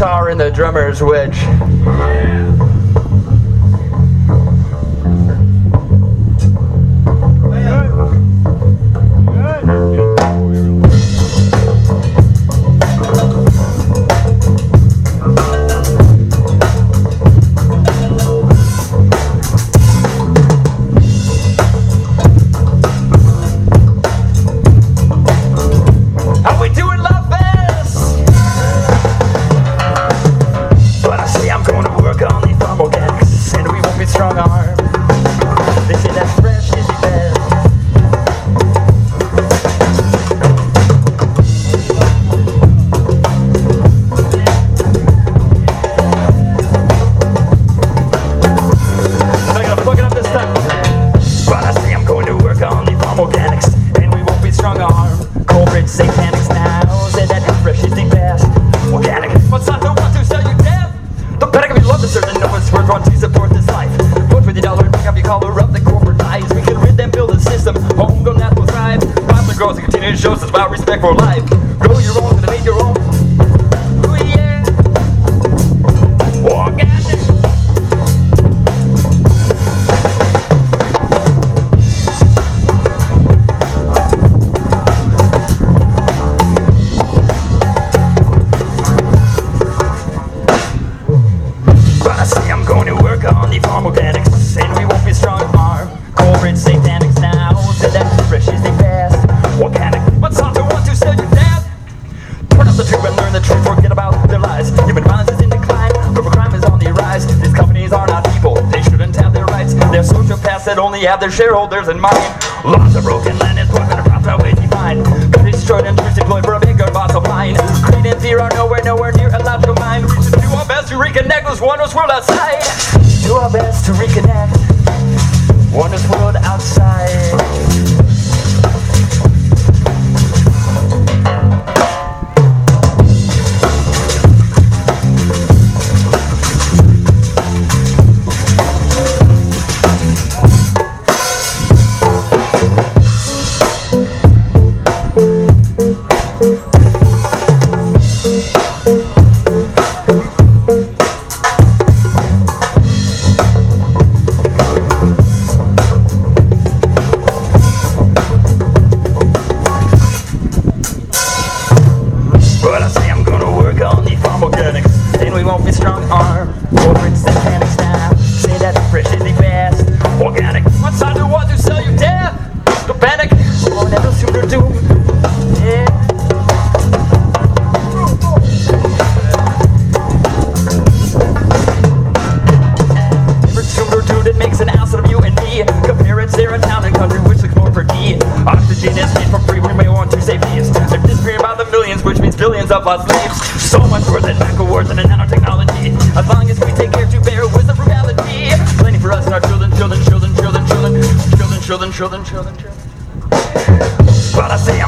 guitar and the drummers, which that only have their shareholders in mind. Lots of broken land is broken across the way defined. Cut is destroyed and truth employed for a bigger boss of mine. Greed and fear are nowhere, nowhere near a logical mind. We should do our best to reconnect with one world outside. Do our best to reconnect one world outside. ends up on slaves. So much worse than backwards and in nanotechnology. As long as we take care to bear with the reality, Plenty for us and our children, children, children, children, children, children, children, children, children. children. But I say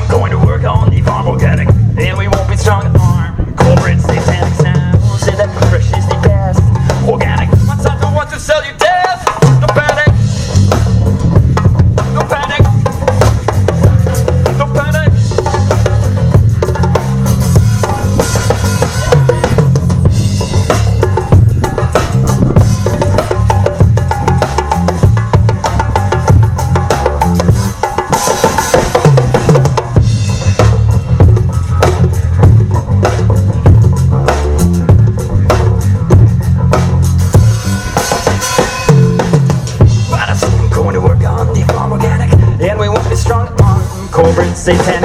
Satan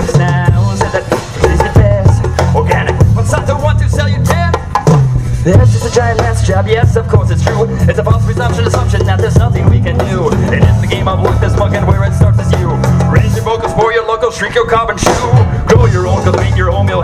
knows that it is the best? Organic, Monsanto want to sell you dead This is a giant ass job, yes of course it's true. It's a false presumption, assumption that there's nothing we can do. It is the game of work, this fucking where it starts is you. Raise your vocals for your local, shrink your carbon shoe. Grow your own, Complete your own meal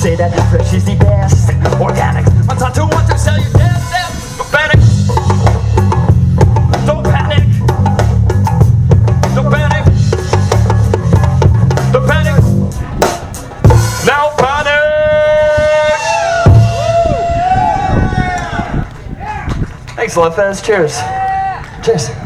Say that fresh is the best. Organic. Monsanto one to sell you death. death. Don't panic. Don't panic. Don't panic. Don't panic. Now panic. Thanks, Lopez. Cheers. Cheers.